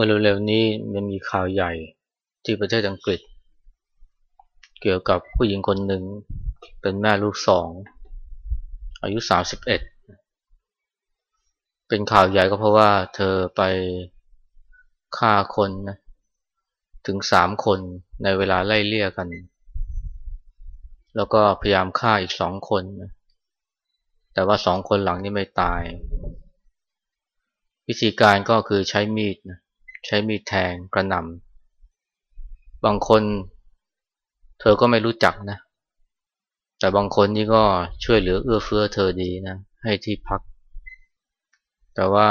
มื่อเร็วๆนี้มันมีข่าวใหญ่ที่ประเทศอังกฤษ เกี่ยวกับผู้หญิงคนหนึ่งเป็นแม่ลูกสอง อายุ31เป็นข่าวใหญ่ก็เพราะว่าเธอไปฆ่าคนนะถึงสามคนในเวลาไล่เลี่ยกัน แล้วก็พยายามฆ่าอีกสองคนนะแต่ว่าสองคนหลังนี่ไม่ตาย วิธีการก็คือใช้มีดนะ ใช้มีดแทงกระหน่ำบางคน เธอก็ไม่รู้จักนะ แต่บางคนนี่ก็ช่วยเหลือเอื้อเฟื้อเธอดีนะ ให้ที่พัก แต่ว่า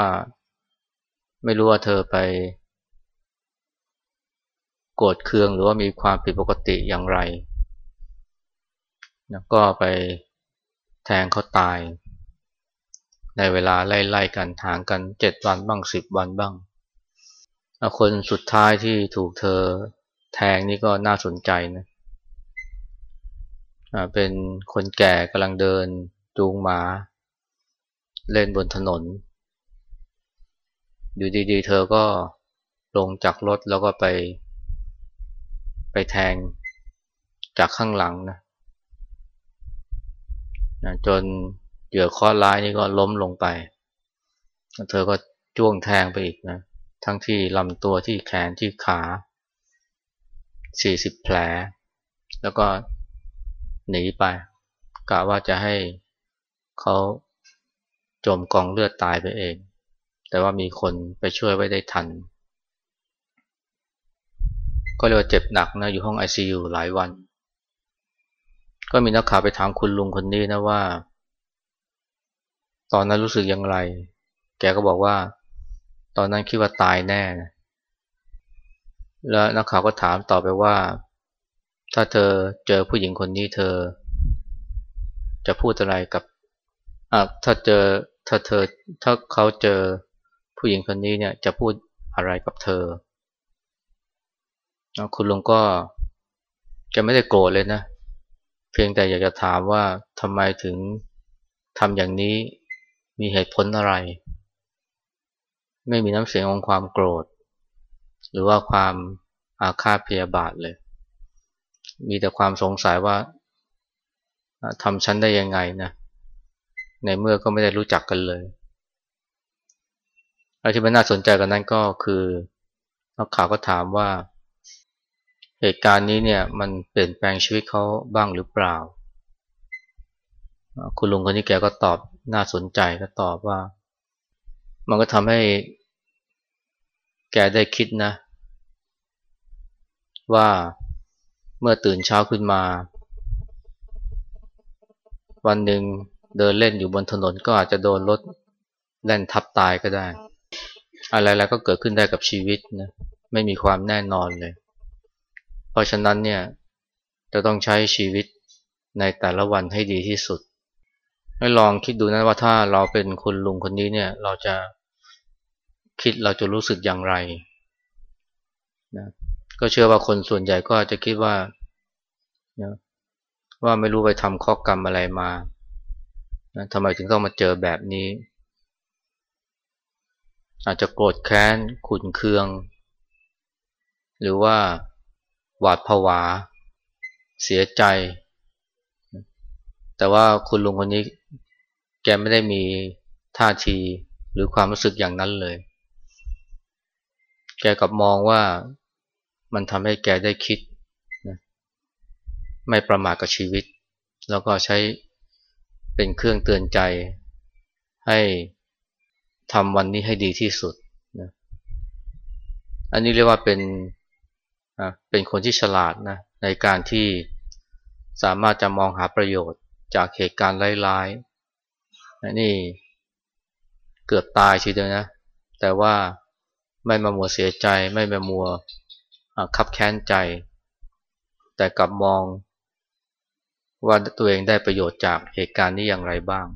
ไม่รู้ว่าเธอไป โกรธเคืองหรือว่ามีความผิดปกติอย่างไรนะก็ไปแทงเขาตาย ในเวลาไล่ๆกันทางกันเจ็ดวันบ้างสิบวันบ้าง คนสุดท้ายที่ถูกเธอแทงนี่ก็น่าสนใจนะเป็นคนแก่กำลังเดินจูงหมา เล่นบนถนน อยู่ดีๆ เธอก็ลงจากรถแล้วก็ไป ไปแทงจากข้างหลังนะนะจนเหยื่อข้อร้ายนี่ก็ล้มลงไป เธอก็จ้วงแทงไปอีกนะ ทั้งที่ลำตัวที่แขนที่ขา 40 แผล แล้วก็หนีไปกะว่าจะให้เขาจมกองเลือดตายไปเอง แต่ว่ามีคนไปช่วยไว้ได้ทัน ก็เรียกว่าเจ็บหนักนะอยู่ห้อง ICU หลายวัน ก็มีนักข่าวไปถามคุณลุงคนนี้นะว่า ตอนนั้นรู้สึกอย่างไร แกก็บอกว่า ตอนนั้นคิดว่าตายแน่นะแล้วนักข่าวก็ถามต่อไปว่า ถ้าเธอเจอผู้หญิงคนนี้เธอ จะพูดอะไรกับอะถ้าเจอถ้าเธอถ้าเขาเจอผู้หญิงคนนี้เนี่ยจะพูดอะไรกับเธอ คุณลุงก็จะไม่ได้โกรธเลยนะ เพียงแต่อยากจะถามว่าทำไมถึงทำอย่างนี้มีเหตุผลอะไร ไม่มีน้ำเสียงของความโกรธ หรือว่าความอาฆาตพยาบาทเลย มีแต่ความสงสัยว่าทำฉันได้ยังไงนะในเมื่อก็ไม่ได้รู้จักกันเลยอะไรที่มันน่าสนใจกันนั้นก็คือนักข่าวก็ถามว่า เหตุการณ์นี้เนี่ยมันเปลี่ยนแปลงชีวิตเขาบ้างหรือเปล่า คุณลุงคนนี้แกก็ตอบน่าสนใจก็ตอบว่า มันก็ทำให้ แกได้คิดนะ ว่าเมื่อตื่นเช้าขึ้นมา วันหนึ่งเดินเล่นอยู่บนถนนก็อาจจะโดนรถแล่นทับตายก็ได้ อะไรๆก็เกิดขึ้นได้กับชีวิตนะไม่มีความแน่นอนเลย เพราะฉะนั้นเนี่ยจะต้องใช้ชีวิตในแต่ละวันให้ดีที่สุดให้ลองคิดดูนะว่าถ้าเราเป็นคุณลุงคนนี้เนี่ย เราจะ คิดเราจะรู้สึกอย่างไรนะก็เชื่อว่าคนส่วนใหญ่ก็จะคิดว่านะว่าไม่รู้ไปทำข้อกรรมอะไรมานะทำไมถึงต้องมาเจอแบบนี้ อาจจะโกรธแค้น ขุนเคือง หรือว่าหวาดผวา เสียใจ แต่ว่าคุณลุงคนนี้แกไม่ได้มีท่าทีหรือความรู้สึกอย่างนั้นเลย แกกลับมองว่ามันทำให้แกได้คิดนะไม่ประมาทกับชีวิต แล้วก็ใช้เป็นเครื่องเตือนใจให้ทำวันนี้ให้ดีที่สุดนะอันนี้เรียกว่าเป็นเป็นคนที่ฉลาดนะในการที่สามารถจะมองหาประโยชน์จากเหตุการณ์ร้ายๆนี่เกือบตายทีเดียวนะ แต่ว่า ไม่มามัวเสียใจ ไม่มามัวคับแค้นใจ แต่กลับมองว่าตัวเองได้ประโยชน์จากเหตุการณ์นี้อย่างไรบ้าง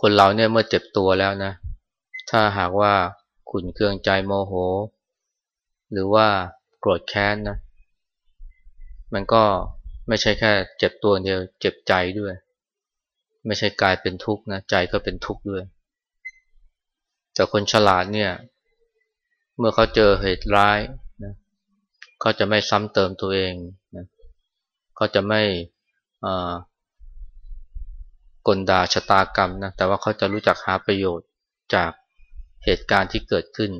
คนเราเนี่ยเมื่อเจ็บตัวแล้วนะ ถ้าหากว่าขุนเคืองใจโมโห หรือว่าโกรธแค้นนะ มันก็ไม่ใช่แค่เจ็บตัวเดียวเจ็บใจด้วย ไม่ใช่กลายเป็นทุกข์นะใจก็เป็นทุกข์ด้วย แต่คนฉลาดเนี่ย เมื่อเขาเจอเหตุร้ายนะเขาจะไม่ซ้ำเติมตัวเองนะเขาจะไม่กลด่าชะตากรรมนะแต่ว่าเขาจะรู้จักหาประโยชน์จากเหตุการณ์ที่เกิดขึ้น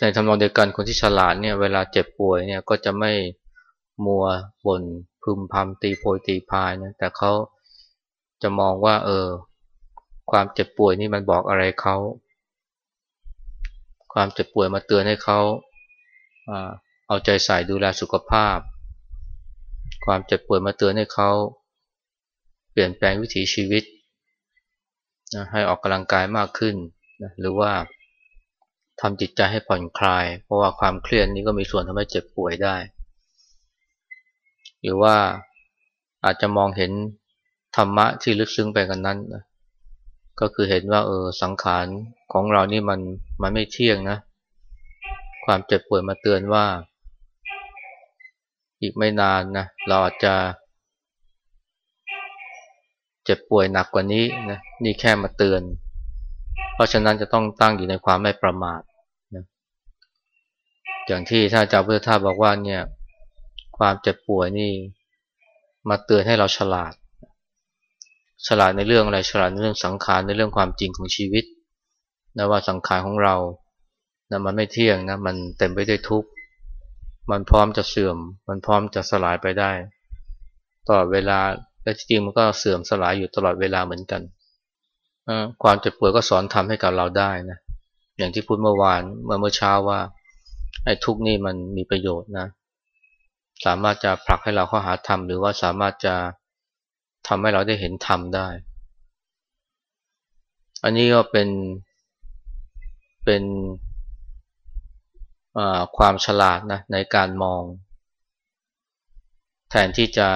ในทำนองเดียวกันคนที่ฉลาดเนี่ยเวลาเจ็บป่วยเนี่ยก็จะไม่มัวบ่นพึมพำตีโพยตีพายนะแต่เขาจะมองว่าเออความเจ็บป่วยนี่มันบอกอะไรเขา ความเจ็บป่วยมาเตือนให้เขาเอาใจใส่ดูแลสุขภาพ ความเจ็บป่วยมาเตือนให้เขาเปลี่ยนแปลงวิถีชีวิตนะให้ออกกำลังกายมากขึ้นนะหรือว่าทำจิตใจให้ผ่อนคลาย เพราะว่าความเครียดนี้ก็มีส่วนทำให้เจ็บป่วยได้ หรือว่าอาจจะมองเห็นธรรมะที่ลึกซึ้งไปกันนั้นนะ ก็คือเห็นว่าเออสังขารของเรานี่มันมันไม่เที่ยงนะ ความเจ็บป่วยมาเตือนว่า อีกไม่นานนะเราอาจจะ เจ็บป่วยหนักกว่านี้นะนี่แค่มาเตือน เพราะฉะนั้นจะต้องตั้งอยู่ในความไม่ประมาทนะอย่างที่ท่านอาจารย์พุทธทาสบอกว่าเนี่ย ความเจ็บป่วยนี่ มาเตือนให้เราฉลาด ฉลาดในเรื่องอะไรฉลาดในเรื่องสังขารในเรื่องความจริงของชีวิตนะว่าสังขารของเรานะมันไม่เที่ยงนะมันเต็มไปด้วยทุกข์มันพร้อมจะเสื่อม มันพร้อมจะสลายไปได้ตลอดเวลาและจริงมันก็เสื่อมสลายอยู่ตลอดเวลาเหมือนกันความเจ็บป่วยก็สอนทำให้กับเราได้นะอย่างที่พูดเมื่อวานเมื่อเมื่อเช้าว่าไอ้ทุกนี่มันมีประโยชน์นะ สามารถจะผลักให้เราเข้าหาธรรมหรือว่าสามารถจะ ทำให้เราได้เห็นธรรมได้ อันนี้ก็เป็นเป็นความฉลาดนะในการมอง แทนที่จะ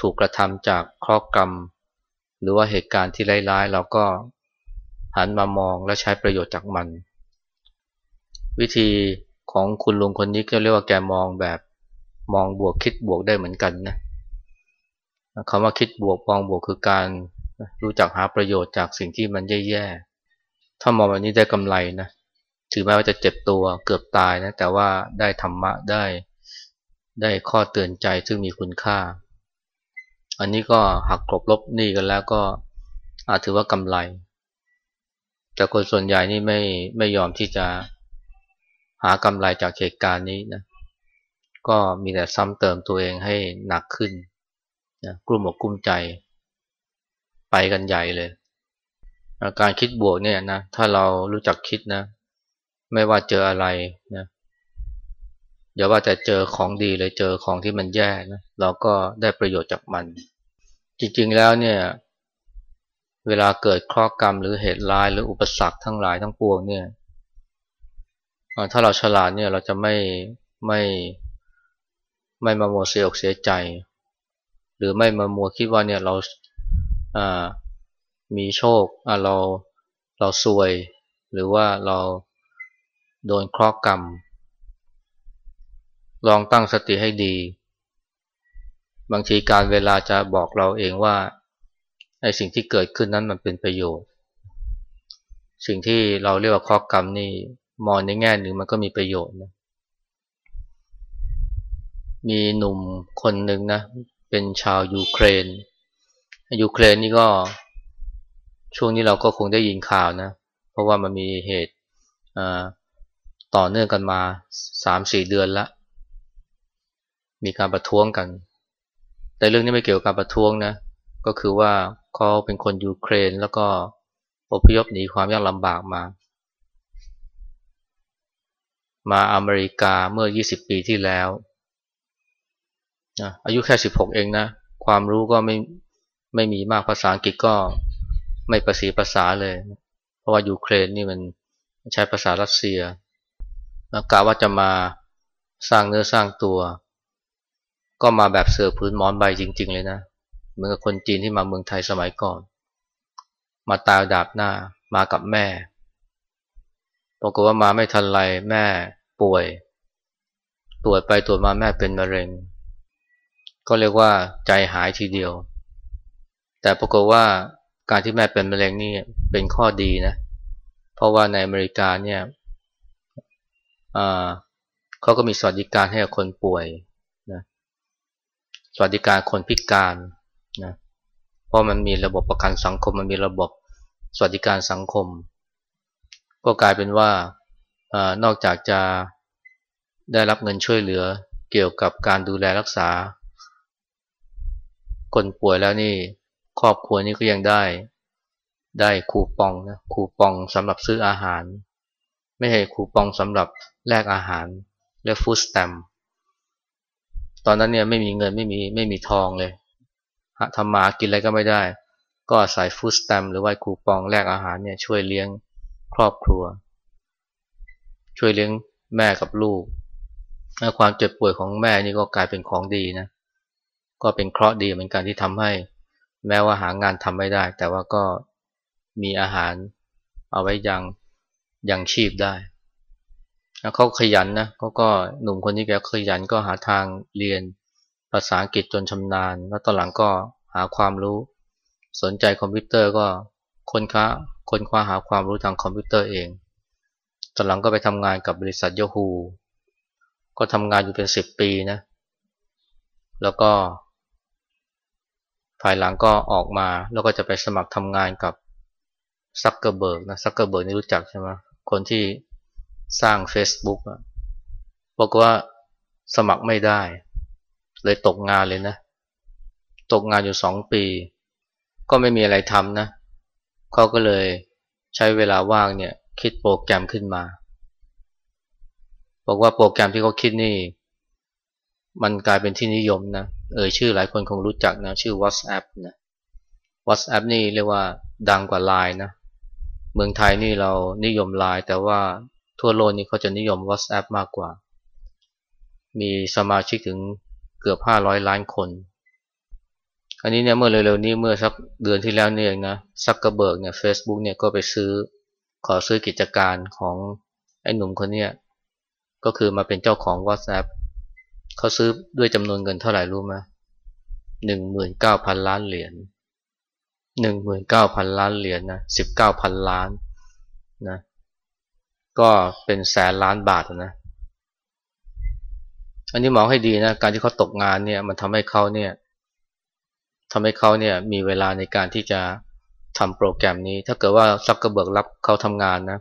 ถูกกระทำจากข้อกรรม หรือว่าเหตุการณ์ที่ร้ายๆ เราก็หันมามองและใช้ประโยชน์จากมัน วิธีของคุณลุงคนนี้ก็เรียกว่าแกมองแบบมองบวกคิดบวกได้เหมือนกันนะ คำว่าคิดบวกมองบวกคือการรู้จักหาประโยชน์จากสิ่งที่มันแย่ๆ ถ้ามองแบบนี้ได้กำไรนะถือแม้ว่าจะเจ็บตัวเกือบตายนะแต่ว่าได้ธรรมะได้ ได้ข้อเตือนใจซึ่งมีคุณค่า อันนี้ก็หักกลบลบหนี้กันแล้วก็อาจถือว่ากำไร แต่คนส่วนใหญ่นี่ไม่ไม่ยอมที่จะหากำไรจากเหตุการณ์นี้นะก็มีแต่ซ้ำเติมตัวเองให้หนักขึ้น นะกลุ่มอกกลุ้มใจ ไปกันใหญ่เลยการคิดบวกเนี่ยนะถ้าเรารู้จักคิดนะ ไม่ว่าเจออะไรนะอย่าว่าแต่เจอของดีเลยเจอของที่มันแย่นะเราก็ได้ประโยชน์จากมัน จริงๆแล้วเนี่ย เวลาเกิดข้อกรรมหรือเหตุร้ายหรืออุปสรรคทั้งหลายทั้งปวงเนี่ยถ้าเราฉลาดเนี่ยเราจะไม่ไม่ไม่มาโมเสียอกเสียใจ หรือไม่มามัวคิดว่าเนี่ยเรามีโชคเราเราซวย หรือว่าเราโดนครอบกรรม ลองตั้งสติให้ดี บางทีการเวลาจะบอกเราเองว่าไอ้สิ่งที่เกิดขึ้นนั้นมันเป็นประโยชน์ สิ่งที่เราเรียกว่าข้อกรรมนี่มองในแง่หนึ่งมันก็มีประโยชน์นะมีหนุ่มคนหนึ่งนะ เป็นชาวยูเครน ยูเครนนี่ก็ช่วงนี้เราก็คงได้ยินข่าวนะ เพราะว่ามันมีเหตุต่อเนื่องกันมาสามสี่เดือนล้วมีการประท้วงกัน แต่เรื่องนี้ไม่เกี่ยวกับประท้วงนะ ก็คือว่าเขาเป็นคนยูเครนแล้วก็อพยพหนีความยากลำบากมา มาอเมริกาเมื่อ 20 ปีที่แล้ว นะอายุแค่16เองนะ ความรู้ก็ไม่ไม่มีมากภาษาอังกฤษก็ไม่ประสีภาษาเลย เพราะว่ายูเครนนี่มันใช้ภาษารัสเซียแล้วกะว่าจะมาสร้างเนื้อสร้างตัว ก็มาแบบเสือพื้นมอนใบจริง ๆ เลยนะเหมือนกับคนจีนที่มาเมืองไทยสมัยก่อน มาตายดาบหน้ามากับแม่ปรากฏว่ามาไม่ทันไรแม่ป่วย ตรวจไปตรวจมาแม่เป็นมะเร็ง ก็เรียกว่าใจหายทีเดียว แต่ปรากฏว่าการที่แม่เป็นมะเร็งนี่เป็นข้อดีนะ เพราะว่าในอเมริกาเนี่ยเขาก็มีสวัสดิการให้กับคนป่วยนะสวัสดิการคนพิการนะเพราะมันมีระบบประกันสังคมมันมีระบบสวัสดิการสังคม ก็กลายเป็นว่านอกจากจะได้รับเงินช่วยเหลือเกี่ยวกับการดูแลรักษา คนป่วยแล้วนี่ครอบครัวนี้ก็ยังได้ ได้คูปองนะคูปองสำหรับซื้ออาหาร ไม่ใช่คูปองสำหรับแลกอาหารเรียกฟู้ดสแตมตอนนั้นเนี่ยไม่มีเงินไม่มีไม่มีทองเลยทำมากินอะไรก็ไม่ได้ ก็อาศัยฟู้ดสแตมหรือว่าคูปองแลกอาหารเนี่ยช่วยเลี้ยงครอบครัว ช่วยเลี้ยงแม่กับลูก ความเจ็บป่วยของแม่นี่ก็กลายเป็นของดีนะ ก็เป็นเคราะห์ดีเหมือนกันที่ทำให้ แม้ว่าหางานทำไม่ได้ แต่ว่าก็มีอาหารเอาไว้ยังยังชีพได้เขาขยันนะเขาก็หนุ่มคนนี้แกขยันก็หาทางเรียนภาษาอังกฤษจนชำนาญ แล้วตอนหลังก็หาความรู้ สนใจคอมพิวเตอร์ก็ค้นค้าค้นคว้าหาความรู้ทางคอมพิวเตอร์เอง ตอนหลังก็ไปทำงานกับบริษัท Yahoo ก็ทำงานอยู่เป็นสิบปีนะ แล้วก็ภายหลังก็ออกมาแล้วก็จะไปสมัครทำงานกับซักเกอร์เบิร์กนะซักเกอร์เบิร์กนี่รู้จักใช่ไหมคนที่สร้าง Facebook อะบอกว่าสมัครไม่ได้ เลยตกงานเลยนะ ตกงานอยู่สองปี ก็ไม่มีอะไรทำนะเขาก็เลยใช้เวลาว่างเนี่ยคิดโปรแกรมขึ้นมา บอกว่าโปรแกรมที่เขาคิดนี่ มันกลายเป็นที่นิยมนะเเออชื่อหลายคนคงรู้จักนะชื่อ WhatsApp นะ WhatsApp นี่เรียกว่าดังกว่า Line นะเมืองไทยนี่เรานิยม Line แต่ว่าทั่วโลกนี้เขาจะนิยม WhatsApp มากกว่า มีสมาชิกถึงเกือบ 500 ล้านคน อันนี้เนี่ยเมื่อเร็วๆนี้เมื่อสักเดือนที่แล้วนี่เองนะซักกระเบิกเนี่ยเฟซบุ๊กเนี่ยก็ไปซื้อขอซื้อกิจการของไอ้หนุ่มคนเนี้ยก็คือมาเป็นเจ้าของ WhatsApp เขาซื้อด้วยจำนวนเงินเท่าไหร่รู้ไหมหนึ่งหมื่นเก้าพันล้านเหรียญหนึ่งหมื่นเก้าพันล้านเหรียญนะสิบเก้าพันล้านนะก็เป็นแสนล้านบาทนะ อันนี้มองให้ดีนะ การที่เขาตกงานเนี่ยมันทำให้เขาเนี่ยทำให้เขาเนี่ยมีเวลาในการที่จะทำโปรแกรมนี้ ถ้าเกิดว่าซักกระเบิกรับเขาทำงานนะ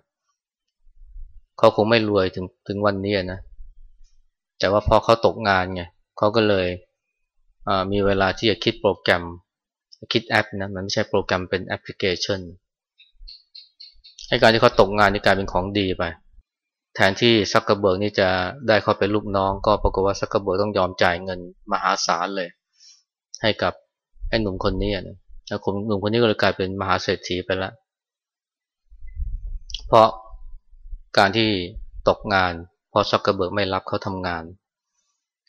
เขาคงไม่รวยถึงถึงวันนี้นะ แต่ว่าพอเขาตกงานไงเขาก็เลยมีเวลาที่จะคิดโปรแกรม คิดแอปนะมันไม่ใช่โปรแกรมเป็นแอปพลิเคชันให้การที่เขาตกงานนี่กลายเป็นของดีไป แทนที่ซักเกอร์เบิร์กนี่จะได้เข้าเป็นลูกน้อง ก็ปรากฏว่าซักเกอร์เบิร์กต้องยอมจ่ายเงินมหาศาลเลย ให้กับไอ้หนุ่มคนนี้นะแล้วหนุ่มคนนี้ก็เลยกลายเป็นมหาเศรษฐีไปแล้วเพราะการที่ตกงาน ราะซักกระเบิร์กไม่รับเขาทำงาน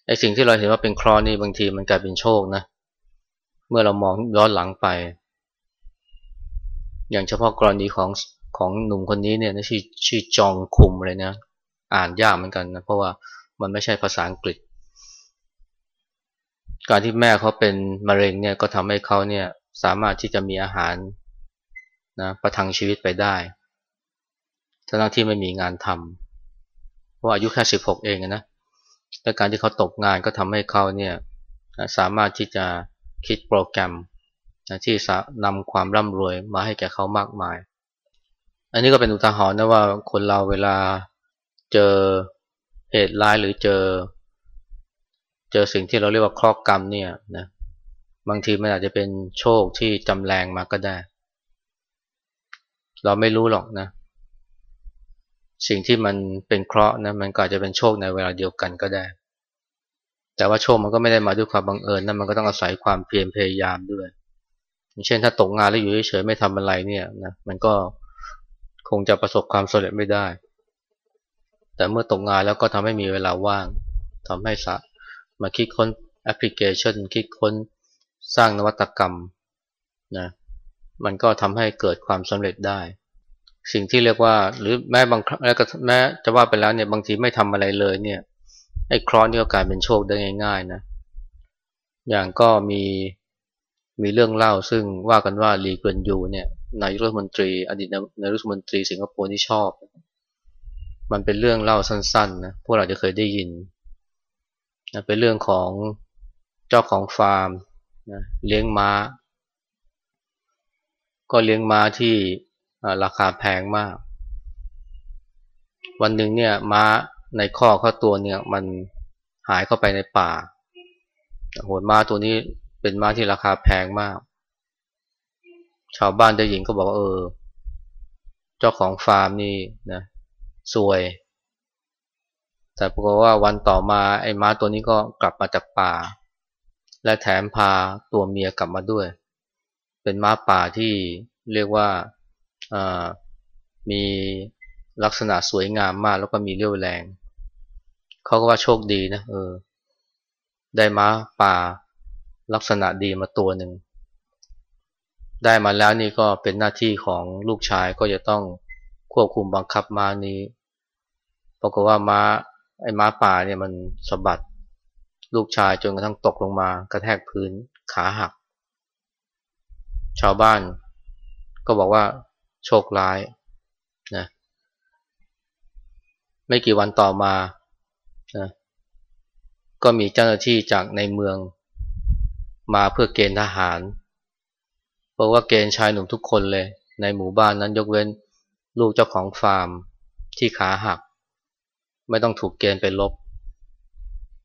ไอ้สิ่งที่เราเห็นว่าเป็นครอนี่บางทีมันกลายเป็นโชคนะ เมื่อเรามองย้อนหลังไป อย่างเฉพาะกรณีของของหนุ่มคนนี้เนี่ยชื่อชื่อจองคุมเลยนะ อ่านยากเหมือนกันนะ เพราะว่ามันไม่ใช่ภาษาอังกฤษ การที่แม่เขาเป็นมะเร็งเนี่ยก็ทำให้เขาเนี่ยสามารถที่จะมีอาหารนะประทังชีวิตไปได้ทั้งที่ไม่มีงานทำ ราะอายุแค่สิบหกเองนะและการที่เขาตกงานก็ทำให้เขาเนี่ยสามารถที่จะคิดโปรแกรมที่นำความร่ำรวยมาให้แก่เขามากมาย อันนี้ก็เป็นอุทาหรณ์นะว่าคนเราเวลาเจอเหตุร้ายหรือเจอ เจอสิ่งที่เราเรียกว่าครอบกรรมเนี่ยนะบางทีมันอาจจะเป็นโชคที่จำแรงมาก็ได้ เราไม่รู้หรอกนะ สิ่งที่มันเป็นเคราะห์นะมันก็อาจจะเป็นโชคในเวลาเดียวกันก็ได้ แต่ว่าโชคมันก็ไม่ได้มาด้วยความบังเอิญนะมันก็ต้องอาศัยความเพียรพยายามด้วยเช่นถ้าตกงานแล้วอยู่เฉยๆไม่ทำอะไรเนี่ยนะมันก็คงจะประสบความสำเร็จไม่ได้ แต่เมื่อตกงานแล้วก็ทำให้มีเวลาว่างทำให้สะมาคิดค้นแอปพลิเคชัน คิดค้นสร้างนวัตกรรมนะมันก็ทำให้เกิดความสำเร็จได้ สิ่งที่เรียกว่า หรือแม้บางครั้งแม้จะว่าไปแล้วเนี่ยบางทีไม่ทำอะไรเลยเนี่ยไอ้ครอนนี่ก็กลายเป็นโชคได้ง่าย ๆ นะ อย่างก็มีมีเรื่องเล่าซึ่งว่ากันว่าลีเกวนยูเนี่ยนายรัฐมนตรีอดีตนายรัฐมนตรีสิงคโปร์ที่ชอบ มันเป็นเรื่องเล่าสั้นๆนะพวกเราจะเคยได้ยินนะเป็นเรื่องของเจ้าของฟาร์มนะเลี้ยงม้า ก็เลี้ยงม้าที่ ราคาแพงมาก วันหนึ่งเนี่ยม้าในข้อข้าตัวเนี่ยมันหายเข้าไปในป่าโหดม้าตัวนี้เป็นม้าที่ราคาแพงมาก ชาวบ้านได้ยินก็บอกว่าเออ เจ้าของฟาร์มนี่นะซวย แต่ปรากฏว่าวันต่อมาไอ้ม้าตัวนี้ก็กลับมาจากป่า และแถมพาตัวเมียกลับมาด้วย เป็นม้าป่าที่เรียกว่า มีลักษณะสวยงามมากแล้วก็มีเรี่ยวแรง เขาก็ว่าโชคดีนะเออ ได้ม้าป่าลักษณะดีมาตัวหนึ่ง ได้มาแล้วนี่ก็เป็นหน้าที่ของลูกชายก็จะต้องควบคุมบังคับม้านี้ปรากฏว่าม้าไอ้ม้าป่าเนี่ยมันสะบัด ลูกชายจนกระทั่งตกลงมากระแทกพื้นขาหัก ชาวบ้านก็บอกว่า โชคร้ายนะไม่กี่วันต่อมานะก็มีเจ้าหน้าที่จากในเมืองมาเพื่อเกณฑ์ทหาร เพราะว่าเกณฑ์ชายหนุ่มทุกคนเลย ในหมู่บ้านนั้นยกเว้นลูกเจ้าของฟาร์มที่ขาหัก ไม่ต้องถูกเกณฑ์ไปลบ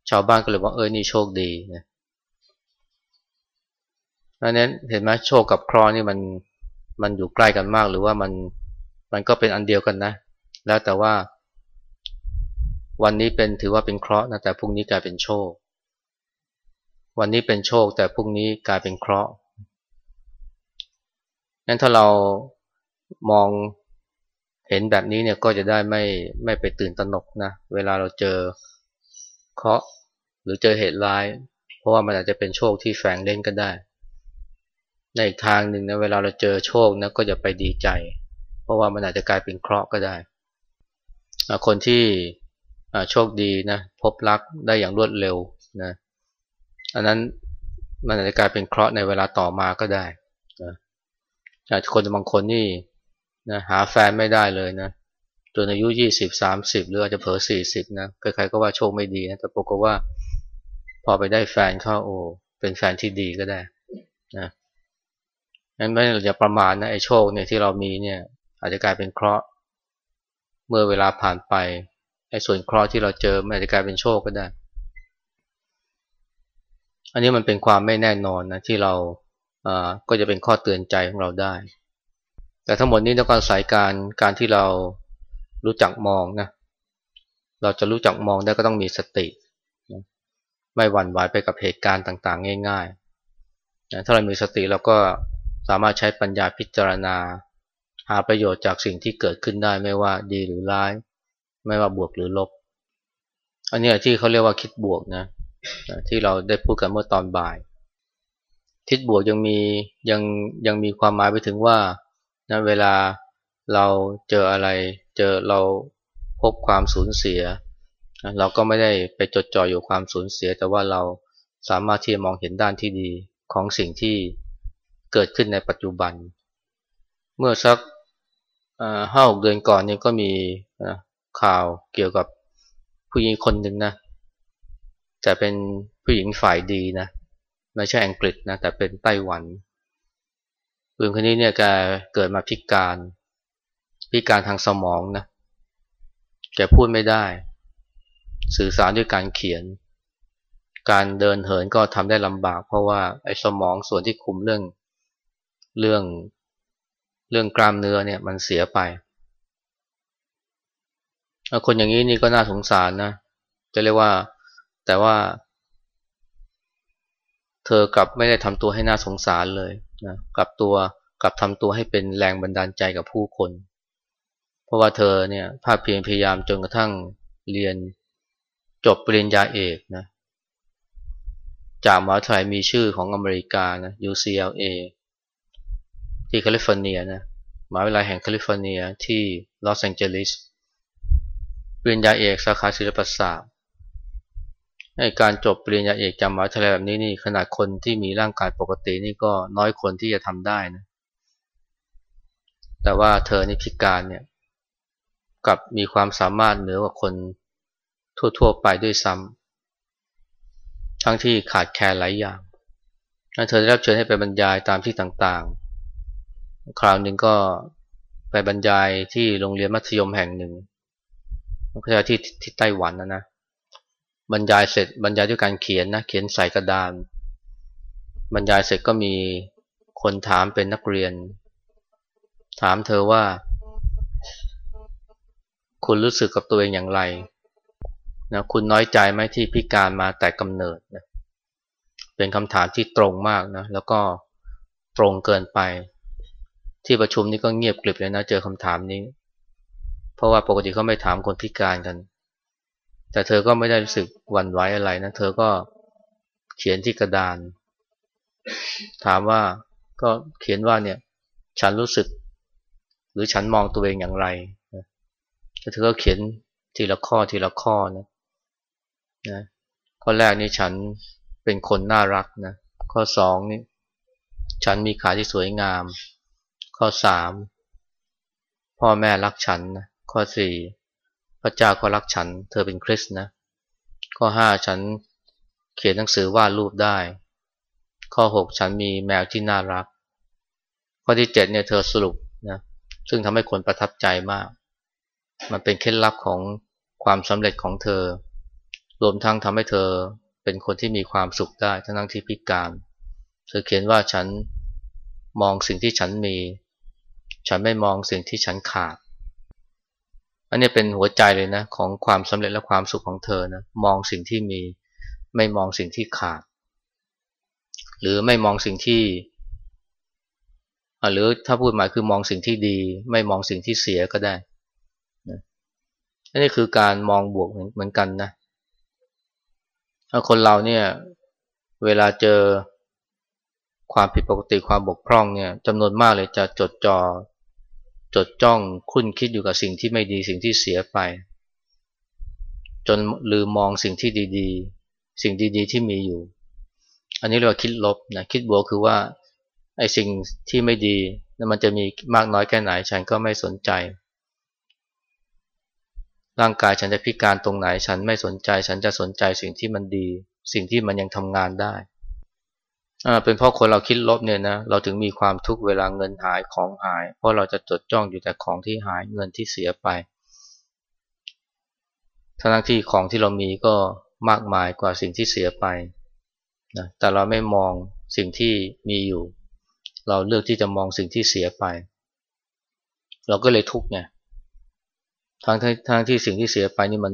ชาวบ้านก็เลยว่าเออนี่โชคดีนะอันนี้เห็นไหมโชคกับคราะห์นี่มัน มันอยู่ใกล้กันมากหรือว่ามันมันก็เป็นอันเดียวกันนะ แล้วแต่ว่า วันนี้เป็นถือว่าเป็นเคราะห์นะแต่พรุ่งนี้กลายเป็นโชค วันนี้เป็นโชค แต่พรุ่งนี้กลายเป็นเคราะห์งั้นถ้าเรามองเห็นแบบนี้เนี่ยก็จะได้ไม่ไม่ไปตื่นตระหนกนะเวลาเราเจอเคราะห์หรือเจอเหตุร้าย เพราะว่ามันอาจจะเป็นโชคที่แฝงเล่นก็ได้ ในอีกทางหนึ่งนะเวลาเราเจอโชคนะก็จะไปดีใจ เพราะว่ามันอาจจะกลายเป็นเคราะห์ก็ได้ คนที่โชคดีนะพบรักได้อย่างรวดเร็วนะอันนั้นมันอาจจะกลายเป็นเคราะห์ในเวลาต่อมาก็ได้นะคนบางคนนี่นะหาแฟนไม่ได้เลยนะจนอายุยี่สิบสามสิบหรืออาจจะเผลอสี่สิบนะใครๆก็ว่าโชคไม่ดีนะแต่ปรากฏว่าพอไปได้แฟนเข้าโอ้เป็นแฟนที่ดีก็ได้นะ นไม่อย่าประมาทนะไอ้โชคเนี่ยที่เรามีเนี่ย อาจจะกลายเป็นเคราะห์เมื่อเวลาผ่านไปไอ้ส่วนเคราะห์ที่เราเจอมันอาจจะกลายเป็นโชคก็ได้ อันนี้มันเป็นความไม่แน่นอนนะที่เราอ่าก็จะเป็นข้อเตือนใจของเราได้ แต่ทั้งหมดนี้ต้องอาศัยการการที่เรารู้จักมองนะเราจะรู้จักมองได้ก็ต้องมีสติ ไม่หวั่นไหวไปกับเหตุการณ์ต่างๆ ง่ายๆถ้าเรามีสติเราก็ สามารถใช้ปัญญาพิจารณา หาประโยชน์จากสิ่งที่เกิดขึ้นได้ไม่ว่าดีหรือร้าย ไม่ว่าบวกหรือลบ อันนี้ที่เขาเรียกว่าคิดบวกนะที่เราได้พูดกันเมื่อตอนบ่าย คิดบวกยังมียังยังมีความหมายไปถึงว่านะเวลาเราเจออะไร เจอเราพบความสูญเสีย เราก็ไม่ได้ไปจดจ่ออยู่ความสูญเสีย แต่ว่าเราสามารถที่จะมองเห็นด้านที่ดีของสิ่งที่ เกิดขึ้นในปัจจุบัน เมื่อสักห้าหกเดือนก่อนนี่ก็มีข่าวเกี่ยวกับผู้หญิงคนหนึ่งนะจะเป็นผู้หญิงฝ่ายดีนะไม่ใช่อังกฤษนะแต่เป็นไต้หวันผู้หญิงคนนี้เนี่ยแกเกิดมาพิการพิการทางสมองนะแกพูดไม่ได้ สื่อสารด้วยการเขียน การเดินเหินก็ทำได้ลำบาก เพราะว่าไอ้สมองส่วนที่คุมเรื่อง เรื่องเรื่องกล้ามเนื้อเนี่ยมันเสียไป คนอย่างนี้นี่ก็น่าสงสารนะ จะเรียกว่าแต่ว่า เธอกลับไม่ได้ทำตัวให้น่าสงสารเลยนะกลับตัวกลับทำตัวให้เป็นแรงบันดาลใจกับผู้คน เพราะว่าเธอเนี่ยพากเพียรพยายามจนกระทั่งเรียนจบปริญญาเอกนะจากมหาวิทยาลัยมีชื่อของอเมริกานะ UCLA ที่แคลิฟอร์เนียนะมหาวิทยาลัยแห่งแคลิฟอร์เนียที่ลอสแองเจลิสปริญญาเอกสาขาศิลปศาสตร์ในการจบปริญญาเอกจากมหาวิทยาลัยแบบนี้นี่ขนาดคนที่มีร่างกายปกตินี่ก็น้อยคนที่จะทำได้นะแต่ว่าเธอนี่พิการเนี่ยกับมีความสามารถเหนือกว่าคนทั่วๆไปด้วยซ้ำทั้งที่ขาดแคลนหลายอย่างเธอได้รับเชิญให้ไปบรรยายตามที่ต่างๆ คราวหนึ่งก็ไปบรรยายที่โรงเรียนมัธยมแห่งหนึ่งพระที่ที่ไต้หวันนะนะบรรยายเสร็จบรรยายด้วยการเขียนนะเขียนใส่กระดาน บรรยายเสร็จก็มีคนถามเป็นนักเรียน ถามเธอว่า คุณรู้สึกกับตัวเองอย่างไรนะคุณน้อยใจไหมที่พิการมาแต่กำเนิดนะเป็นคำถามที่ตรงมากนะแล้วก็ตรงเกินไป ที่ประชุมนี้ก็เงียบกริบเลยนะเจอคำถามนี้ เพราะว่าปกติเขาไม่ถามคนพิการกัน แต่เธอก็ไม่ได้รู้สึกหวั่นไหวอะไรนะเธอก็เขียนที่กระดาน ถามว่าก็เขียนว่าเนี่ย ฉันรู้สึก หรือฉันมองตัวเองอย่างไรแล้วเธอก็เขียนทีละข้อทีละข้อนะนะข้อแรกนี่ฉันเป็นคนน่ารักนะข้อสองนี่ฉันมีขาที่สวยงาม ข้อสามพ่อแม่รักฉันนะข้อสี่พระเจ้าก็รักฉัน เธอเป็นคริสนะ ข้อห้าฉันเขียนหนังสือวาดรูปได้ ข้อหกฉันมีแมวที่น่ารัก ข้อที่เจ็ดเนี่ยเธอสรุปนะซึ่งทำให้คนประทับใจมาก มันเป็นเคล็ดลับของความสำเร็จของเธอ รวมทั้งทำให้เธอเป็นคนที่มีความสุขได้ทั้งทั้งที่พิการ เธอเขียนว่าฉันมองสิ่งที่ฉันมี ฉันไม่มองสิ่งที่ฉันขาด อันนี้เป็นหัวใจเลยนะของความสำเร็จและความสุขของเธอนะมองสิ่งที่มีไม่มองสิ่งที่ขาด หรือไม่มองสิ่งที่หรือถ้าพูดหมายคือมองสิ่งที่ดี ไม่มองสิ่งที่เสียก็ได้อันนี้คือการมองบวกเหมือนกันนะคนเราเนี่ยเวลาเจอความผิดปกติความบกพร่องเนี่ยจำนวนมากเลยจะจดจอ่อ จดจ้องคุ้นคิดอยู่กับสิ่งที่ไม่ดีสิ่งที่เสียไป จนลืมมองสิ่งที่ดีๆ สิ่งดีๆที่มีอยู่ อันนี้เรียกว่าคิดลบนะคิดบวกคือว่าไอ้สิ่งที่ไม่ดีมันจะมีมากน้อยแค่ไหนฉันก็ไม่สนใจ ร่างกายฉันจะพิการตรงไหนฉันไม่สนใจ ฉันจะสนใจสิ่งที่มันดี สิ่งที่มันยังทำงานได้ เป็นเพราะคนเราคิดลบเนี่ยนะเราถึงมีความทุกข์เวลาเงินหายของหาย เพราะเราจะจดจ้องอยู่แต่ของที่หายเงินที่เสียไปทั้งที่ของที่เรามีก็มากมายกว่าสิ่งที่เสียไปนะแต่เราไม่มองสิ่งที่มีอยู่ เราเลือกที่จะมองสิ่งที่เสียไป เราก็เลยทุกข์ไงทางทางที่สิ่งที่เสียไปนี่มัน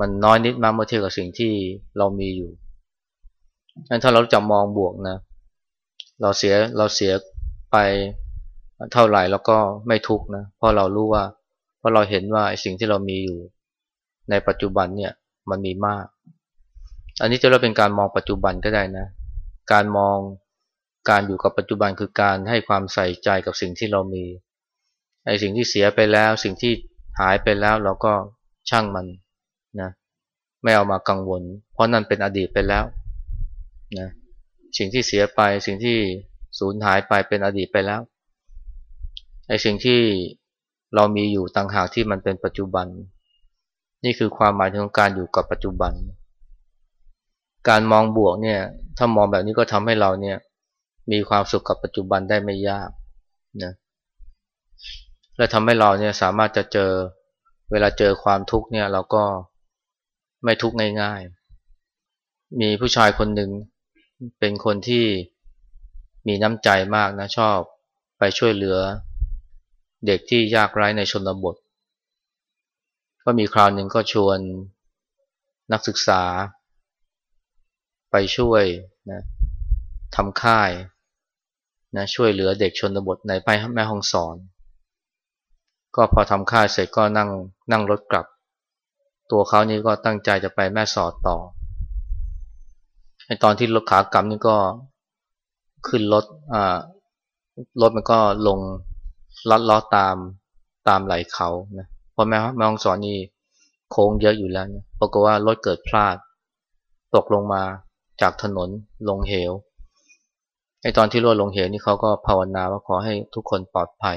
มันน้อยนิดมากเมื่อเทียบกับสิ่งที่เรามีอยู่ งั้นถ้าเราจะมองบวกนะ เราเสียเราเสียไปเท่าไหร่แล้วก็ไม่ทุกนะ เพราะเรารู้ว่า เพราะเราเห็นว่าสิ่งที่เรามีอยู่ในปัจจุบันเนี่ยมันมีมาก อันนี้จะเรียกเป็นการมองปัจจุบันก็ได้นะ การมองการอยู่กับปัจจุบันคือการให้ความใส่ใจกับสิ่งที่เรามีไอ้สิ่งที่เสียไปแล้ว สิ่งที่หายไปแล้วเราก็ช่างมันนะไม่เอามากังวล เพราะนั่นเป็นอดีตไปแล้ว นะสิ่งที่เสียไปสิ่งที่สูญหายไปเป็นอดีตไปแล้วไอ้สิ่งที่เรามีอยู่ต่างหากที่มันเป็นปัจจุบัน นี่คือความหมายของการอยู่กับปัจจุบัน การมองบวกเนี่ยถ้ามองแบบนี้ก็ทำให้เราเนี่ยมีความสุขกับปัจจุบันได้ไม่ยากนะและทำให้เราเนี่ยสามารถจะเจอเวลาเจอความทุกข์เนี่ยเราก็ไม่ทุกข์ง่ายๆ มีผู้ชายคนหนึ่ง เป็นคนที่มีน้ำใจมากนะชอบไปช่วยเหลือ เด็กที่ยากไร้ในชนบท ก็มีคราวหนึ่งก็ชวนนักศึกษา ไปช่วยนะทำค่ายนะช่วยเหลือเด็กชนบทในไปแม่ห้องสอน ก็พอทำค่ายเสร็จก็นั่งนั่งรถกลับ ตัวเขานี่ก็ตั้งใจจะไปแม่สอดต่อ ในตอนที่รถขากลับนี่ก็ขึ้นรถอ่ารถมันก็ลงลัดล้อตามตามไหลเขานะเพราะแม่แม่ห้องสอนนี่โค้งเยอะอยู่แล้วนะปรากฏว่ารถเกิดพลาด ตกลงมาจากถนนลงเหวไอตอนที่รถลงเหวนี่เขาก็ภาวนาว่าขอให้ทุกคนปลอดภัย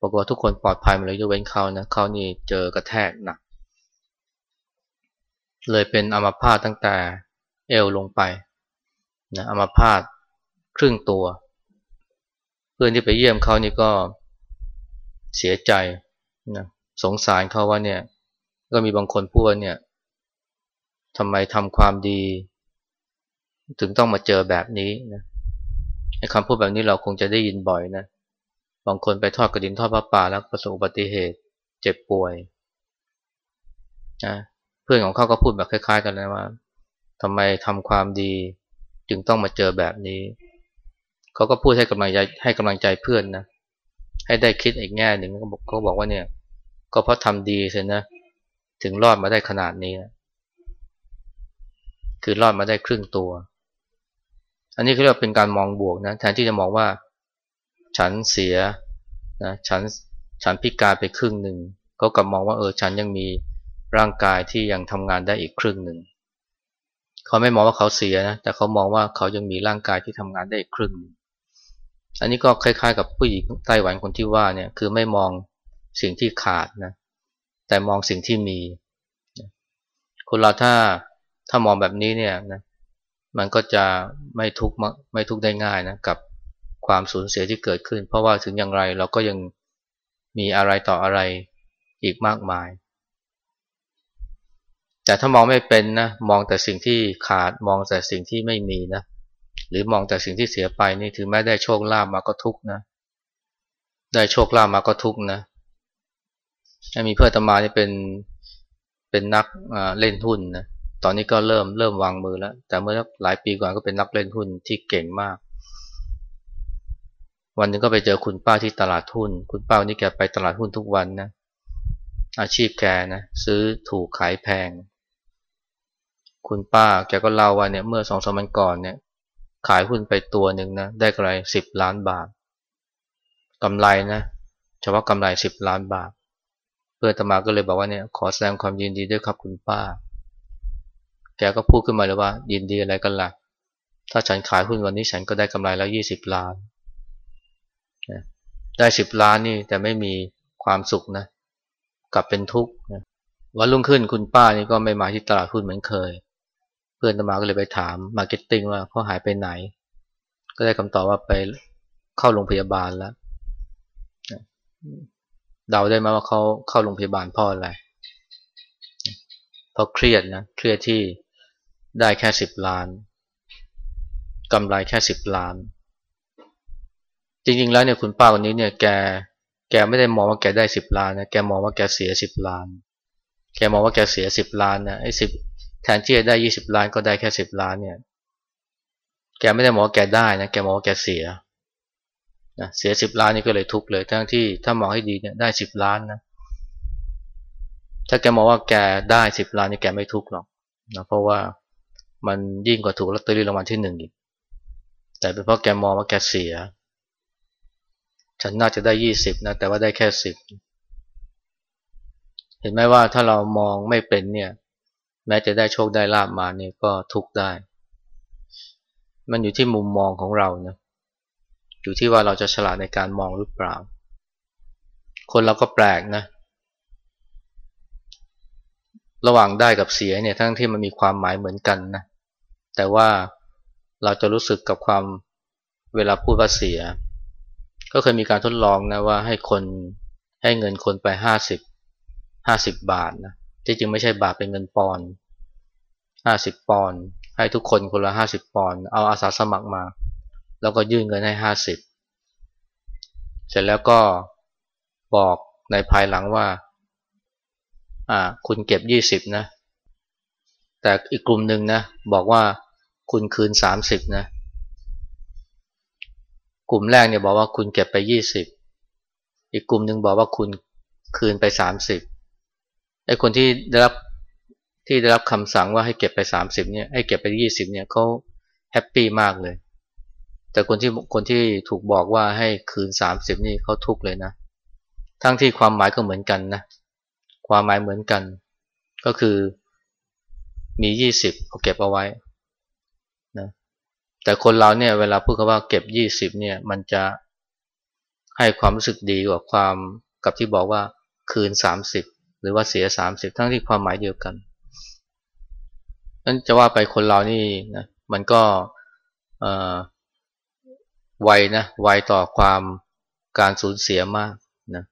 ปรากฏว่าทุกคนปลอดภัยหมดเลยยกเว้นเขานะเขานี่เจอกระแทกหนักเลยเป็นอัมพาตตั้งแต่ เอวลงไปนะอัมาพาตครึ่งตัว เพื่อนที่ไปเยี่ยมเขานี่ก็เสียใจนะสงสารเขาว่าเนี่ย ก็มีบางคนพูดว่าเนี่ยทำไมทำความดี ถึงต้องมาเจอแบบนี้นะไอ้คำพูดแบบนี้เราคงจะได้ยินบ่อยนะบางคนไปทอดกระดินทอดพระป่าแล้วประสบอุบัติเหตุเจ็บป่วยนะเพื่อนของเขาก็พูดแบบคล้าย ๆ กันนะว่า ทำไมทำความดีจึงต้องมาเจอแบบนี้ เขาก็พูดให้กำลังใจให้กำลังใจเพื่อนนะ ให้ได้คิดอีกแง่หนึ่งเขาบอกเขาบอกว่าเนี่ย ก็เพราะทำดีเสนะ ถึงรอดมาได้ขนาดนี้นะคือรอดมาได้ครึ่งตัว อันนี้เขาเรียกเป็นการมองบวกนะ แทนที่จะมองว่า ฉันเสียนะ ฉัน ฉันพิการไปครึ่งหนึ่งเขากลับมองว่าเออ ฉันยังมีร่างกายที่ยังทำงานได้อีกครึ่งหนึ่ง เขาไม่มองว่าเขาเสียนะแต่เขามองว่าเขายังมีร่างกายที่ทำงานได้อีกครึ่ง อันนี้ก็คล้ายๆ กับผู้หญิงไต้หวันคนที่ว่าเนี่ยคือไม่มองสิ่งที่ขาดนะแต่มองสิ่งที่มี คนเราถ้าถ้ามองแบบนี้เนี่ยนะมันก็จะไม่ทุกข์ไม่ทุกข์ได้ง่ายนะกับความสูญเสียที่เกิดขึ้น เพราะว่าถึงอย่างไรเราก็ยังมีอะไรต่ออะไรอีกมากมาย แต่ถ้ามองไม่เป็นนะมองแต่สิ่งที่ขาดมองแต่สิ่งที่ไม่มีนะหรือมองแต่สิ่งที่เสียไปนี่ถึงแม้ได้โชคลาภมาก็ทุกนะ ได้โชคลาภมาก็ทุกนะมีเพื่อนตมาเนี่เป็นเป็นนักเล่นหุ้นนะตอนนี้ก็เริ่มเริ่มวางมือแล้ว แต่เมื่อหลายปีก่อนก็เป็นนักเล่นหุ้นที่เก่งมาก วันนึงก็ไปเจอคุณป้าที่ตลาดหุ้น คุณป้านี่แกไปตลาดหุ้นทุกวันนะอาชีพแกนะซื้อถูกขายแพง คุณป้าแกก็เล่าว่าเนี่ยเมื่อสองสามวันก่อนเนี่ยขายหุ้นไปตัวหนึ่งนะได้กำไรสิบล้านบาทกำไรนะเฉพาะกำไรสิบล้านบาท เพื่อนอาตมาก็เลยบอกว่าเนี่ยขอแสดงความยินดีด้วยครับคุณป้า แกก็พูดขึ้นมาเลยว่า ยินดีอะไรกันล่ะ ถ้าฉันขายหุ้นวันนี้ฉันก็ได้กำไรแล้วยี่สิบล้านได้สิบล้านนี่แต่ไม่มีความสุขนะกลับเป็นทุกข์นะวันรุ่งขึ้นคุณป้านี่ก็ไม่มาที่ตลาดหุ้นเหมือนเคย เพื่อนอาตมาก็เลยไปถาม marketing ว่าเขาหายไปไหน ก็ได้คำตอบว่าไปเข้าโรงพยาบาลแล้วเดาได้ไหมว่าเขาเข้าโรงพยาบาลเพราะอะไรเพราะเครียดนะเครียดที่ได้แค่สิบล้านกำไรแค่สิบล้าน จริงๆแล้วเนี่ยคุณป้าคนนี้เนี่ยแกแกไม่ได้มองว่าแกได้สิบล้านนะแกมองว่าแกเสียสิบล้าน แกมองว่าแกเสียสิบล้านนะไอ้สิบ แทนที่จะได้ยี่สิบล้านก็ได้แค่สิบล้านเนี่ย แกไม่ได้มองแกได้นะ แกมองว่าแกเสียนะเสียสิบล้านนี่ก็เลยทุกเลย ทั้งที่ถ้ามองให้ดีเนี่ยได้สิบล้านนะ ถ้าแกมองว่าแกได้สิบล้านนี่แกไม่ทุกหรอกนะเพราะว่ามันยิ่งกว่าถูกลอตเตอรี่รางวัลที่หนึ่งอีก แต่เป็นเพราะแกมองว่าแกเสีย ฉันน่าจะได้ยี่สิบนะ แต่ว่าได้แค่สิบ เห็นไหมว่าถ้าเรามองไม่เป็นเนี่ย แม้จะได้โชคได้ลาบมาเนี่ยก็ทุกได้ มันอยู่ที่มุมมองของเรานะอยู่ที่ว่าเราจะฉลาดในการมองหรือเปล่า คนเราก็แปลกนะ ระหว่างได้กับเสียเนี่ยทั้งที่มันมีความหมายเหมือนกันนะ แต่ว่าเราจะรู้สึกกับความเวลาพูดว่าเสีย ก็เคยมีการทดลองนะว่าให้คนให้เงินคนไปห้าสิบห้าสิบบาทนะ ที่จริงไม่ใช่บาทเป็นเงินปอนห้าสิบปอนให้ทุกคนคนละห้าสิบปอนเอาอาสาสมัครมา แล้วก็ยื่นเงินให้ห้าสิบเสร็จแล้วก็บอกในภายหลังว่า อ่า คุณเก็บยี่สิบนะ แต่อีกกลุ่มหนึ่งนะ บอกว่าคุณคืนสามสิบนะ กลุ่มแรกเนี่ยบอกว่าคุณเก็บไปยี่สิบ อีกกลุ่มหนึ่งบอกว่าคุณคืนไปสามสิบ ไอ้คนที่ได้รับที่ได้รับคำสั่งว่าให้เก็บไปสามสิบเนี่ยให้เก็บไปยี่สิบเนี่ยเขาแฮปปี้มากเลย แต่คนที่คนที่ถูกบอกว่าให้คืนสามสิบนี่เขาทุกข์เลยนะ ทั้งที่ความหมายก็เหมือนกันนะ ความหมายเหมือนกัน ก็คือมียี่สิบเขาเก็บเอาไว้นะแต่คนเราเนี่ยเวลาพูดคำว่าเก็บยี่สิบเนี่ยมันจะให้ความรู้สึกดีกว่าความกับที่บอกว่าคืน 30 หรือว่าเสีย30ทั้งที่ความหมายเดียวกันนั้นจะว่าไปคนเรานี่นะมันก็ไวนะไวต่อความการสูญเสียมากนะ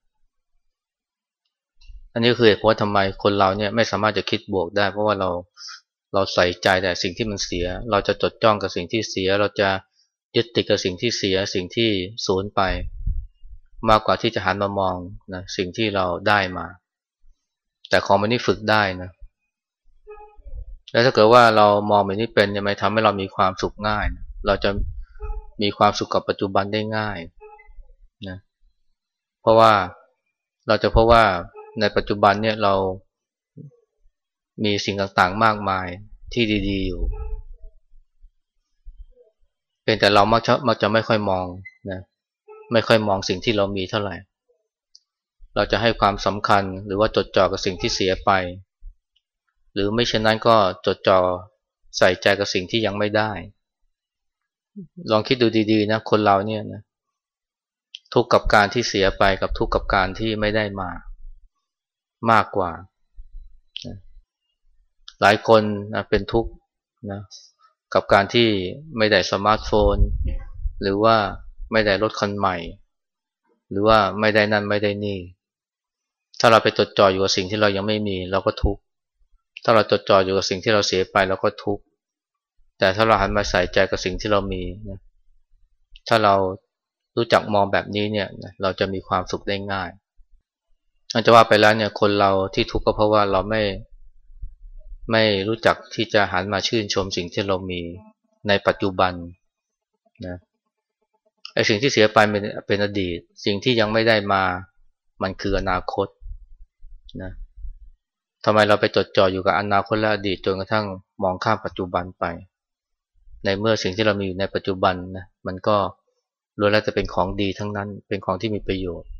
อันนี้คือเหตุผลทำไมคนเราเนี่ยไม่สามารถจะคิดบวกได้ เพราะว่าเราเราใส่ใจแต่สิ่งที่มันเสีย เราจะจดจ้องกับสิ่งที่เสีย เราจะยึดติดกับสิ่งที่เสีย สิ่งที่สูญไป มากกว่าที่จะหันมามองนะสิ่งที่เราได้มา แต่ของมันนี่ฝึกได้นะ แล้วถ้าเกิดว่าเรามองแบบนี้เป็นเนี่ยมันทำให้เรามีความสุขง่ายนะเราจะมีความสุขกับปัจจุบันได้ง่ายนะเพราะว่าเราจะพบว่าในปัจจุบันเนี่ยเรามีสิ่งต่างๆมากมายที่ดีๆอยู่ เป็นแต่เรามักจะมักจะไม่ค่อยมองนะไม่ค่อยมองสิ่งที่เรามีเท่าไหร่ เราจะให้ความสำคัญหรือว่าจดจ่อกับสิ่งที่เสียไป หรือไม่เช่นนั้นก็จดจ่อใส่ใจกับสิ่งที่ยังไม่ได้ ลองคิดดูดีๆนะคนเราเนี่ยนะทุกกับการที่เสียไปกับทุกกับการที่ไม่ได้มามากกว่า หลายคนนะเป็นทุกข์นะกับการที่ไม่ได้สมาร์ทโฟน หรือว่าไม่ได้รถคันใหม่ หรือว่าไม่ได้นั่นไม่ได้นี่ ถ้าเราไปจดจ่ออยู่กับสิ่งที่เรายังไม่มีเราก็ทุกข์ถ้าเราจดจ่ออยู่กับสิ่งที่เราเสียไปเราก็ทุกข์แต่ถ้าเราหันมาใส่ใจกับสิ่งที่เรามีนะถ้าเรารู้จักมองแบบนี้เนี่ยเราจะมีความสุขได้ง่ายอาจจะว่าไปแล้วเนี่ยคนเราที่ทุกข์ก็เพราะว่าเราไม่ไม่รู้จักที่จะหันมาชื่นชมสิ่งที่เรามีในปัจจุบันนะไอ้สิ่งที่เสียไปเป็นเป็นอดีต สิ่งที่ยังไม่ได้มามันคืออนาคต นะทำไมเราไปจดจ่ออยู่กับอนาคตและอดีตจนกระทั่งมองข้ามปัจจุบันไป ในเมื่อสิ่งที่เรามีอยู่ในปัจจุบันนะมันก็ล้วนแล้วจะเป็นของดีทั้งนั้น เป็นของที่มีประโยชน์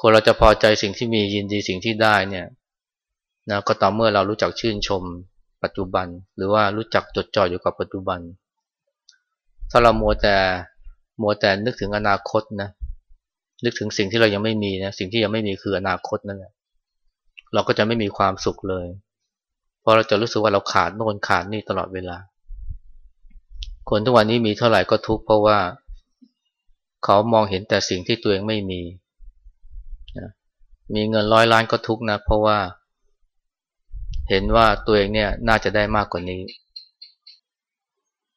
คนเราจะพอใจสิ่งที่มียินดีสิ่งที่ได้เนี่ยนะก็ต่อเมื่อเรารู้จักชื่นชมปัจจุบัน หรือว่ารู้จักจดจ่ออยู่กับปัจจุบัน ถ้าเรามัวแต่มัวแต่นึกถึงอนาคตนะ นึกถึงสิ่งที่เรายังไม่มีนะสิ่งที่ยังไม่มีคืออนาคตนั่นแหละเราก็จะไม่มีความสุขเลย เพราะเราจะรู้สึกว่าเราขาดโน่นขาดนี่ตลอดเวลา คนทุกวันนี้มีเท่าไหร่ก็ทุกข์เพราะว่า เขามองเห็นแต่สิ่งที่ตัวเองไม่มีมีเงินร้อยล้านก็ทุกข์นะ เพราะว่า เห็นว่าตัวเองเนี่ยน่าจะได้มากกว่านี้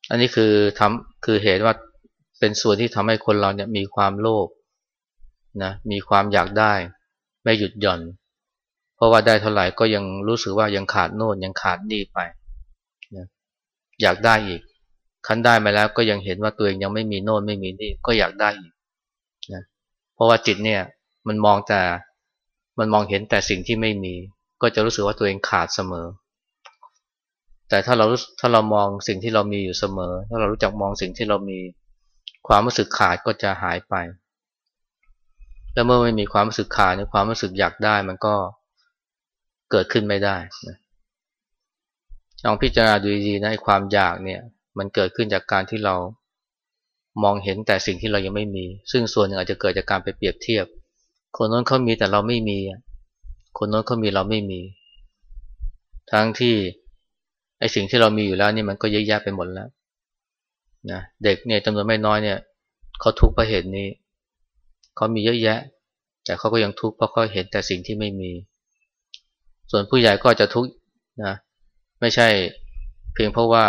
อันนี้คือทำคือเหตุว่าเป็นส่วนที่ทำให้คนเราเนี่ยมีความโลภ นะมีความอยากได้ไม่หยุดหย่อน เพราะว่าได้เท่าไหร่ก็ยังรู้สึกว่ายังขาดโน่นยังขาดนี่ไปนะอยากได้อีก คันได้มาแล้วก็ยังเห็นว่าตัวเองยังไม่มีโน่นไม่มีนี่ก็อยากได้อีกนะเพราะว่าจิตเนี่ยมันมองแต่มันมองเห็นแต่สิ่งที่ไม่มี ก็จะรู้สึกว่าตัวเองขาดเสมอ แต่ถ้าเราถ้าเรามองสิ่งที่เรามีอยู่เสมอ ถ้าเรารู้จักมองสิ่งที่เรามีความรู้สึกขาดก็จะหายไป แล้วเมื่อไม่มีความรู้สึกขาดในความรู้สึกอยากได้มันก็เกิดขึ้นไม่ได้นะลองพิจารณาดูดีๆนะความอยากเนี่ย มันเกิดขึ้นจากการที่เรามองเห็นแต่สิ่งที่เรายังไม่มี ซึ่งส่วนหนึ่งอาจจะเกิดจากการไปเปรียบเทียบ คนนั้นเขามีแต่เราไม่มี คนโน้นเขามีเราไม่มี ทั้งที่ไอสิ่งที่เรามีอยู่แล้วนี่มันก็เยอะแยะไปหมดแล้วนะเด็กเนี่ยจำนวนไม่น้อยเนี่ยเขาทุกข์เพราะเหตุนี้ เขามีเยอะแยะ แต่เขาก็ยังทุกข์เพราะเขาเห็นแต่สิ่งที่ไม่มี ส่วนผู้ใหญ่ก็จะทุกข์นะไม่ใช่เพียงเพราะว่า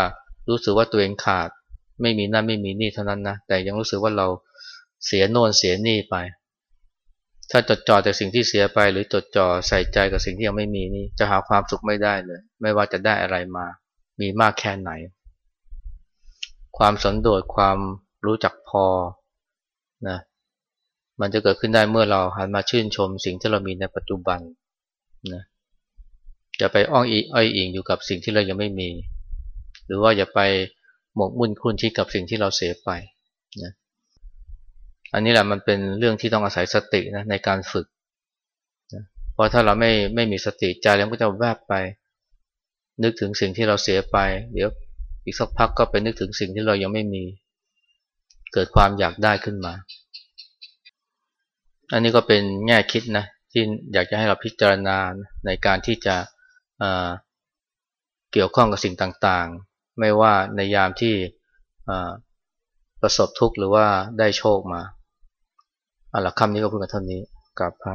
รู้สึกว่าตัวเองขาด ไม่มีนั่นไม่มีนี่เท่านั้นนะแต่ยังรู้สึกว่าเราเสียโน่นเสียนี่ไป ถ้าจดจ่อแต่สิ่งที่เสียไป หรือจดจ่อใส่ใจกับสิ่งที่ยังไม่มีนี่จะหาความสุขไม่ได้เลย ไม่ว่าจะได้อะไรมา มีมากแค่ไหน ความสนโดษความรู้จักพอนะ มันจะเกิดขึ้นได้เมื่อเราหันมาชื่นชมสิ่งที่เรามีในปัจจุบันนะอย่าไปอ้องอีอ้อยอิงอยู่กับสิ่งที่เรายังไม่มี หรือว่าอย่าไปหมกมุ่นคุ้นคิดกับสิ่งที่เราเสียไปนะอันนี้แหละมันเป็นเรื่องที่ต้องอาศัยสตินะในการฝึกนะเพราะถ้าเราไม่ไม่มีสติใจเราก็จะแวบไป นึกถึงสิ่งที่เราเสียไป เดี๋ยวอีกสักพักก็ไปนึกถึงสิ่งที่เรายังไม่มี เกิดความอยากได้ขึ้นมา อันนี้ก็เป็นแง่คิดนะที่อยากจะให้เราพิจารณาในการที่จะเกี่ยวข้องกับสิ่งต่างๆ ไม่ว่าในยามที่ประสบทุกข์หรือว่าได้โชคมาอ่าละคำนี้ก็พูดกันเท่านี้กับพระ